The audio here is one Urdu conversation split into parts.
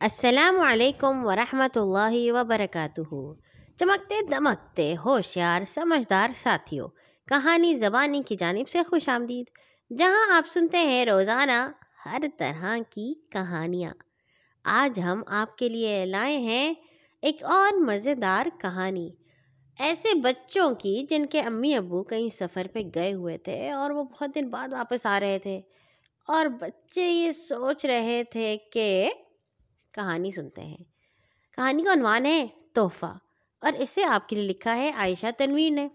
السلام علیکم ورحمۃ اللہ وبرکاتہ۔ چمکتے دمکتے، ہوشیار، سمجھدار ساتھیوں، کہانی زبانی کی جانب سے خوش آمدید۔ جہاں آپ سنتے ہیں روزانہ ہر طرح کی کہانیاں۔ آج ہم آپ کے لیے لائے ہیں ایک اور مزیدار کہانی۔ ایسے بچوں کی جن کے امی ابو کہیں سفر پہ گئے ہوئے تھے اور وہ بہت دن بعد واپس آ رہے تھے۔ اور بچے یہ سوچ رہے تھے کہ کہانی سنتے ہیں۔ کہانی کا عنوان ہے تحفہ اور اسے آپ کے لیے لکھا ہے عائشہ تنویر نے۔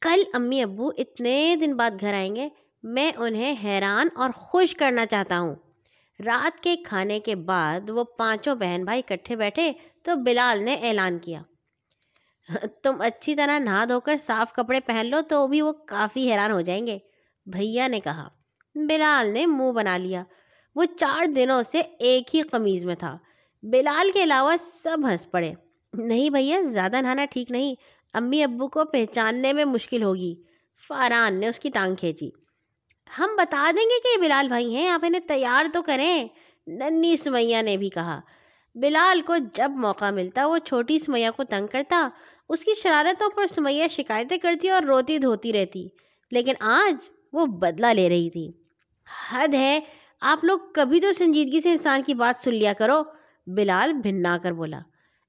کل امی ابو اتنے دن بعد گھر آئیں گے، میں انہیں حیران اور خوش کرنا چاہتا ہوں۔ رات کے کھانے کے بعد وہ پانچوں بہن بھائی اکٹھے بیٹھے تو بلال نے اعلان کیا۔ تم اچھی طرح نہا دھو کر صاف کپڑے پہن لو تو بھی وہ کافی حیران ہو جائیں گے، بھیا نے کہا۔ بلال نے منہ بنا لیا۔ وہ چار دنوں سے ایک ہی قمیض میں تھا۔ بلال کے علاوہ سب ہنس پڑے۔ نہیں بھیا، زیادہ نہانا ٹھیک نہیں۔ امی ابو کو پہچاننے میں مشکل ہوگی۔ فاران نے اس کی ٹانگ کھینچی۔ ہم بتا دیں گے کہ یہ بلال بھائی ہیں، آپ انہیں تیار تو کریں۔ ننی سمیہ نے بھی کہا۔ بلال کو جب موقع ملتا، وہ چھوٹی سمیہ کو تنگ کرتا۔ اس کی شرارتوں پر سمیہ شکایتیں کرتی اور روتی دھوتی رہتی۔ لیکن آج وہ بدلہ لے رہی تھی۔ حد ہے آپ لوگ کبھی تو سنجیدگی سے انسان کی بات سن لیا کرو، بلال بھنا کر بولا۔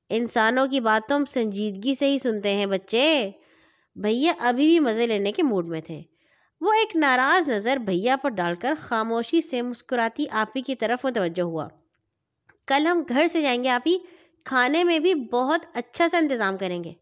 انسانوں کی بات تو ہم سنجیدگی سے ہی سنتے ہیں بچے۔ بھیا ابھی بھی مزے لینے کے موڈ میں تھے۔ وہ ایک ناراض نظر بھیا پر ڈال کر خاموشی سے مسکراتی آپی کی طرف متوجہ ہوا۔ کل ہم گھر سے جائیں گے آپی کھانے میں بھی بہت اچھا سا انتظام کریں گے۔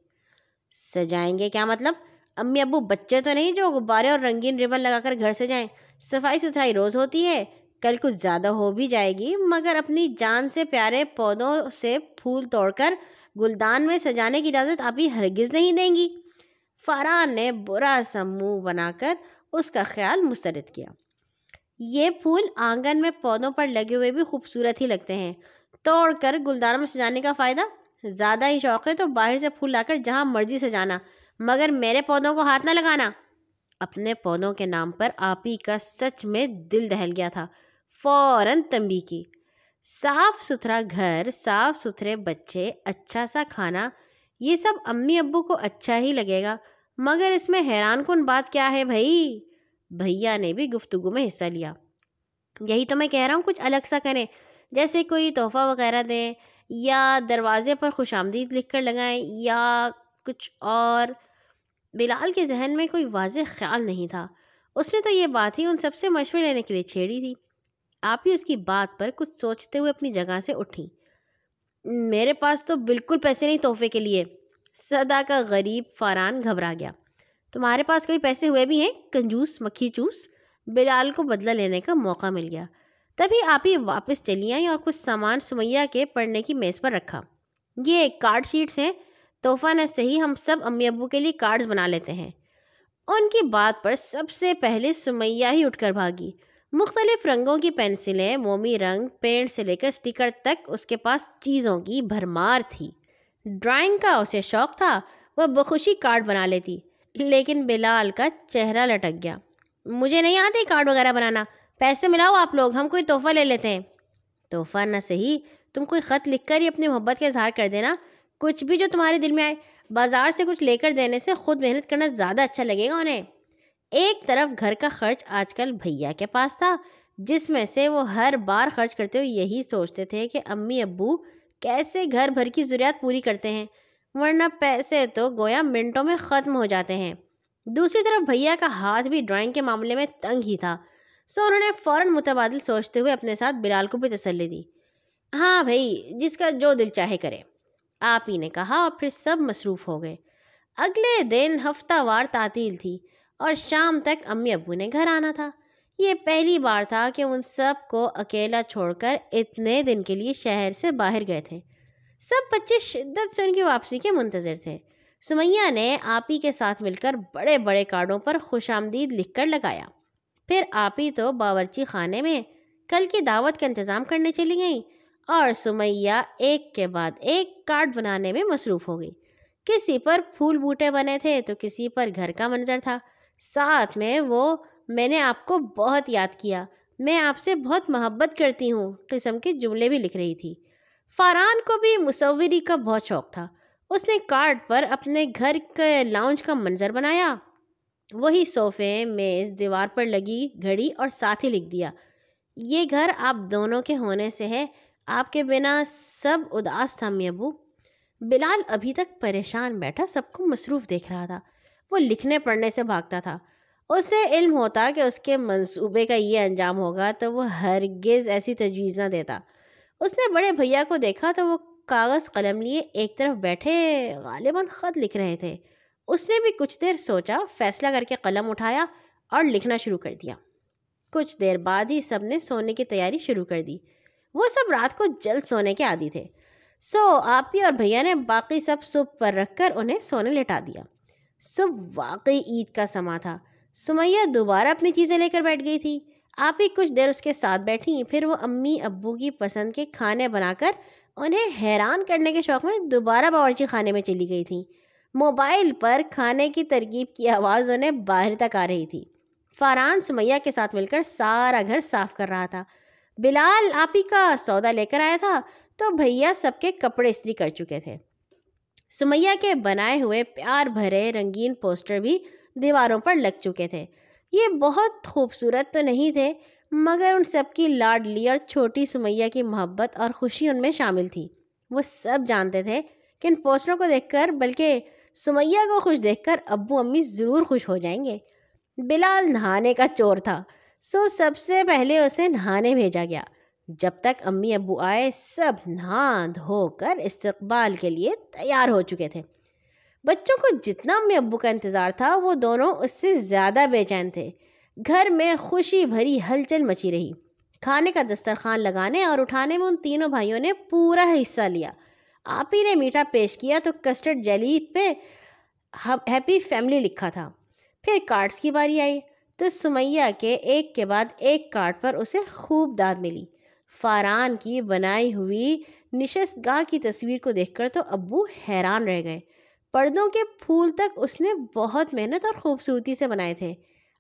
سجائیں گے کیا مطلب؟ امی ابو بچے تو نہیں جو غبارے اور رنگین ریبن لگا کر گھر سے جائیں۔ صفائی ستھرائی روز ہوتی ہے۔ کل کچھ زیادہ ہو بھی جائے گی، مگر اپنی جان سے پیارے پودوں سے پھول توڑ کر گلدان میں سجانے کی اجازت آپ ہی ہرگز نہیں دیں گی۔ فاران نے برا سا منہ بنا کر اس کا خیال مسترد کیا۔ یہ پھول آنگن میں پودوں پر لگے ہوئے بھی خوبصورت ہی لگتے ہیں۔ توڑ کر گلدان میں سجانے کا فائدہ؟ زیادہ ہی شوق ہے تو باہر سے پھول لا کر جہاں مرضی سجانا، مگر میرے پودوں کو ہاتھ نہ لگانا۔ اپنے پودوں کے نام پر آپ ہی کا سچ میں دل دہل گیا تھا۔ فوراً تنبی کی۔ صاف ستھرا گھر، صاف ستھرے بچے اچھا سا کھانا، یہ سب امی ابو کو اچھا ہی لگے گا۔ مگر اس میں حیران کن بات کیا ہے بھائی؟ بھیا نے بھی گفتگو میں حصہ لیا۔ یہی تو میں کہہ رہا ہوں، کچھ الگ سا کریں۔ جیسے کوئی تحفہ وغیرہ دیں، یا دروازے پر خوش آمدید لکھ کر لگائیں، یا کچھ اور۔ بلال کے ذہن میں کوئی واضح خیال نہیں تھا۔ اس نے تو یہ بات ہی ان سب سے مشورے لینے کے لیے چھیڑی تھی۔ آپ ہی اس کی بات پر کچھ سوچتے ہوئے اپنی جگہ سے اٹھیں میرے پاس تو بالکل پیسے نہیں تحفے کے لیے۔ صدا کا غریب فاران گھبرا گیا۔ تمہارے پاس کوئی پیسے ہوئے بھی ہیں؟ کنجوس، مکھی چوس؟ بلال کو بدلہ لینے کا موقع مل گیا۔ تبھی آپ ہی واپس چلی آئیں اور کچھ سامان سمیہ کے پڑھنے کی میز پر رکھا۔ یہ کارڈ شیٹس ہیں۔ تحفہ نہ صحیح ہم سب امی ابو کے لیے کارڈز بنا لیتے ہیں۔ ان کی بات پر سب سے پہلے سمیہ ہی اٹھ کر بھاگی۔ مختلف رنگوں کی پینسلیں مومی رنگ پینٹ سے لے کر اسٹیکر تک اس کے پاس چیزوں کی بھرمار تھی۔ ڈرائنگ کا اسے شوق تھا، وہ بخوشی کارڈ بنا لیتی، لیکن بلال کا چہرہ لٹک گیا۔ مجھے نہیں آتے کارڈ وغیرہ بنانا، پیسے ملاؤ آپ لوگ، ہم کوئی تحفہ لے لیتے ہیں۔ تحفہ نہ صحیح، تم کوئی خط لکھ کر ہی اپنی محبت کا اظہار کر دینا۔ کچھ بھی جو تمہارے دل میں آئے، بازار سے کچھ لے کر دینے سے خود محنت کرنا زیادہ اچھا لگے گا انہیں۔ ایک طرف گھر کا خرچ آج کل بھیا کے پاس تھا، جس میں سے وہ ہر بار خرچ کرتے ہوئے یہی سوچتے تھے کہ امی ابو کیسے گھر بھر کی ضروریات پوری کرتے ہیں، ورنہ پیسے تو گویا منٹوں میں ختم ہو جاتے ہیں۔ دوسری طرف بھیا کا ہاتھ بھی ڈرائنگ کے معاملے میں تنگ ہی تھا، سو انہوں نے فوراً متبادل سوچتے ہوئے اپنے ساتھ بلال کو بھی تسلی دی۔ ہاں بھائی، جس کا جو دل چاہے کرے۔ آپ ہی نے کہا اور پھر سب مصروف ہو گئے۔ اگلے دن ہفتہ وار تعطیل تھی۔ اور شام تک امی ابو نے گھر آنا تھا۔ یہ پہلی بار تھا کہ ان سب کو اکیلا چھوڑ کر اتنے دن کے لیے شہر سے باہر گئے تھے۔ سب بچے شدت سے ان کی واپسی کے منتظر تھے۔ سمیہ نے آپ ہی کے ساتھ مل کر بڑے بڑے کارڈوں پر خوش آمدید لکھ کر لگایا۔ پھر آپ ہی تو باورچی خانے میں کل کی دعوت کا انتظام کرنے چلی گئیں اور سمیہ ایک کے بعد ایک کارڈ بنانے میں مصروف ہو گئی۔ کسی پر پھول بوٹے بنے تھے تو کسی پر گھر کا منظر تھا۔ ساتھ میں وہ میں نے آپ کو بہت یاد کیا۔ میں آپ سے بہت محبت کرتی ہوں۔ قسم کے جملے بھی لکھ رہی تھی۔ فاران کو بھی مصوری کا بہت شوق تھا۔ اس نے کارڈ پر اپنے گھر کے لاؤنج کا منظر بنایا۔ وہی صوفے، میز، دیوار پر لگی گھڑی اور ساتھ ہی لکھ دیا۔ یہ گھر آپ دونوں کے ہونے سے ہے۔ آپ کے بنا سب اداس تھا می ابو بلال ابھی تک پریشان بیٹھا، سب کو مصروف دیکھ رہا تھا۔ وہ لکھنے پڑھنے سے بھاگتا تھا۔ اسے علم ہوتا کہ اس کے منصوبے کا یہ انجام ہوگا تو وہ ہرگز ایسی تجویز نہ دیتا۔ اس نے بڑے بھیا کو دیکھا تو وہ کاغذ قلم لیے ایک طرف بیٹھے غالباً خط لکھ رہے تھے۔ اس نے بھی کچھ دیر سوچا، فیصلہ کر کے قلم اٹھایا اور لکھنا شروع کر دیا۔ کچھ دیر بعد ہی سب نے سونے کی تیاری شروع کر دی۔ وہ سب رات کو جلد سونے کے عادی تھے۔ سو آپی اور بھیا نے باقی سب صبح پر رکھ کر انہیں سونے لٹا دیا۔ صبح واقعی عید کا سما تھا۔ سمیہ دوبارہ اپنی چیزیں لے کر بیٹھ گئی تھی۔ آپ ہی کچھ دیر اس کے ساتھ بیٹھیں پھر وہ امی ابو کی پسند کے کھانے بنا کر انہیں حیران کرنے کے شوق میں دوبارہ باورچی خانے میں چلی گئی تھیں موبائل پر کھانے کی ترکیب کی آواز انہیں باہر تک آ رہی تھی۔ فاران سمیہ کے ساتھ مل کر سارا گھر صاف کر رہا تھا۔ بلال آپ ہی کا سودا لے کر آیا تھا، تو بھیا سب کے کپڑے استری کر چکے تھے۔ سمیہ کے بنائے ہوئے پیار بھرے رنگین پوسٹر بھی دیواروں پر لگ چکے تھے۔ یہ بہت خوبصورت تو نہیں تھے، مگر ان سب کی لاڈلی اور چھوٹی سمیہ کی محبت اور خوشی ان میں شامل تھی۔ وہ سب جانتے تھے کہ ان پوسٹروں کو دیکھ کر، بلکہ سمیہ کو خوش دیکھ کر، ابو امی ضرور خوش ہو جائیں گے۔ بلال نہانے کا چور تھا، سو سب سے پہلے اسے نہانے بھیجا گیا۔ جب تک امی ابو آئے سب نہا دھو کر استقبال کے لیے تیار ہو چکے تھے۔ بچوں کو جتنا امی ابو کا انتظار تھا، وہ دونوں اس سے زیادہ بے چین تھے۔ گھر میں خوشی بھری ہلچل مچی رہی۔ کھانے کا دسترخوان لگانے اور اٹھانے میں ان تینوں بھائیوں نے پورا حصہ لیا۔ آپ ہی نے میٹھا پیش کیا تو کسٹرڈ جیلی پہ ہیپی فیملی لکھا تھا۔ پھر کارڈز کی باری آئی تو سمیہ کے ایک کے بعد ایک کارڈ پر اسے خوب داد ملی۔ فاران کی بنائی ہوئی نشست گاہ کی تصویر کو دیکھ کر تو ابو حیران رہ گئے۔ پردوں کے پھول تک اس نے بہت محنت اور خوبصورتی سے بنائے تھے۔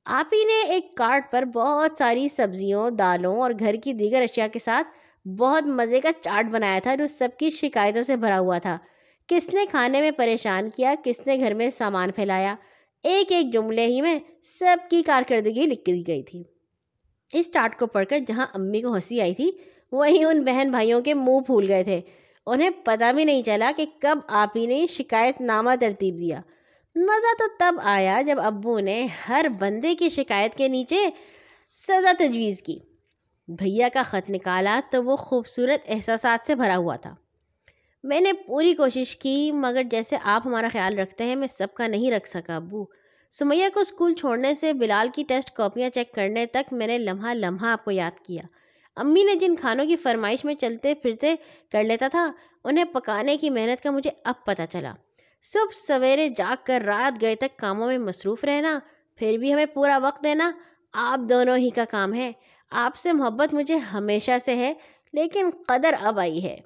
آپ ہی نے ایک کارٹ پر بہت ساری سبزیوں، دالوں اور گھر کی دیگر اشیاء کے ساتھ بہت مزے کا چارٹ بنایا تھا جو سب کی شکایتوں سے بھرا ہوا تھا۔ کس نے کھانے میں پریشان کیا، کس نے گھر میں سامان پھیلایا۔ ایک ایک جملے ہی میں سب کی کارکردگی لکھ دی گئی تھی۔ اس چارٹ کو پڑھ کر جہاں امی کو ہنسی آئی تھی، وہیں ان بہن بھائیوں کے منہ پھول گئے تھے۔ انہیں پتہ بھی نہیں چلا کہ کب آپ ہی نے شکایت نامہ ترتیب دیا۔ مزہ تو تب آیا جب ابو نے ہر بندے کی شکایت کے نیچے سزا تجویز کی۔ بھیا کا خط نکالا تو وہ خوبصورت احساسات سے بھرا ہوا تھا۔ میں نے پوری کوشش کی مگر جیسے آپ ہمارا خیال رکھتے ہیں، میں سب کا نہیں رکھ سکا ابو۔ سمیہ کو اسکول چھوڑنے سے بلال کی ٹیسٹ کاپیاں چیک کرنے تک میں نے لمحہ لمحہ آپ کو یاد کیا۔ امی نے جن کھانوں کی فرمائش میں چلتے پھرتے کر لیتا تھا، انہیں پکانے کی محنت کا مجھے اب پتہ چلا۔ صبح سویرے جاگ کر رات گئے تک کاموں میں مصروف رہنا، پھر بھی ہمیں پورا وقت دینا، آپ دونوں ہی کا کام ہے۔ آپ سے محبت مجھے ہمیشہ سے ہے، لیکن قدر اب آئی ہے۔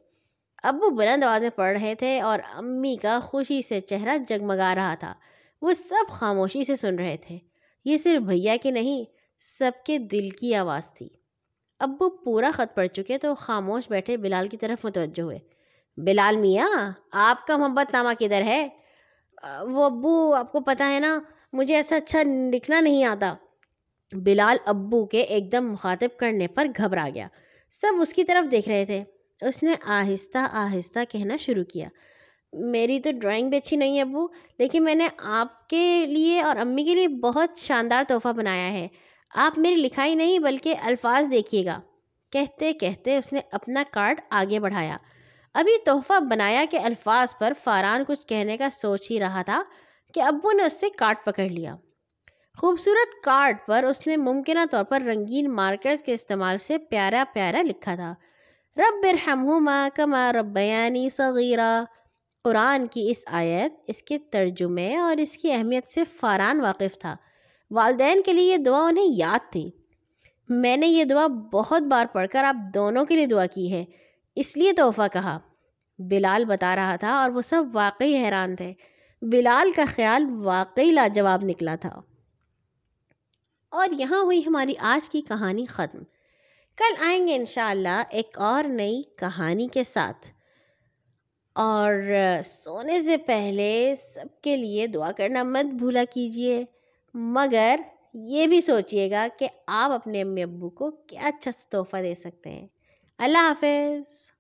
ابو بلند آوازیں پڑھ رہے تھے اور امی کا خوشی سے چہرہ جگمگا رہا تھا۔ وہ سب خاموشی سے سن رہے تھے۔ یہ صرف بھیا کی نہیں، سب کے دل کی آواز تھی۔ ابو پورا خط پڑھ چکے تو خاموش بیٹھے بلال کی طرف متوجہ ہوئے۔ بلال میاں، آپ کا محبت نامہ کدھر ہے؟ وہ ابو، آپ کو پتہ ہے نا، مجھے ایسا اچھا لکھنا نہیں آتا۔ بلال ابو کے ایک دم مخاطب کرنے پر گھبرا گیا۔ سب اس کی طرف دیکھ رہے تھے۔ اس نے آہستہ آہستہ کہنا شروع کیا۔ میری تو ڈرائنگ بھی اچھی نہیں ہے ابو، لیکن میں نے آپ کے لیے اور امی کے لیے بہت شاندار تحفہ بنایا ہے۔ آپ میری لکھائی نہیں بلکہ الفاظ دیکھیے گا۔ کہتے کہتے اس نے اپنا کارڈ آگے بڑھایا۔ ابھی تحفہ بنایا کہ الفاظ پر فاران کچھ کہنے کا سوچ ہی رہا تھا کہ ابو نے اس سے کارڈ پکڑ لیا۔ خوبصورت کارڈ پر اس نے ممکنہ طور پر رنگین مارکرز کے استعمال سے پیارا پیارا لکھا تھا۔ رب ارحمہما کما ربیانی صغیرہ قرآن کی اس آیت، اس کے ترجمے اور اس کی اہمیت سے فاران واقف تھا۔ والدین کے لیے یہ دعا انہیں یاد تھی۔ میں نے یہ دعا بہت بار پڑھ کر آپ دونوں کے لیے دعا کی ہے۔ اس لیے تحفہ کہا۔ بلال بتا رہا تھا اور وہ سب واقعی حیران تھے۔ بلال کا خیال واقعی لاجواب نکلا تھا۔ اور یہاں ہوئی ہماری آج کی کہانی ختم۔ کل آئیں گے انشاءاللہ ایک اور نئی کہانی کے ساتھ۔ اور سونے سے پہلے سب کے لیے دعا کرنا مت بھولا کیجیے۔ مگر یہ بھی سوچئے گا کہ آپ اپنے امی ابو کو کیا اچھا تحفہ دے سکتے ہیں۔ اللہ حافظ۔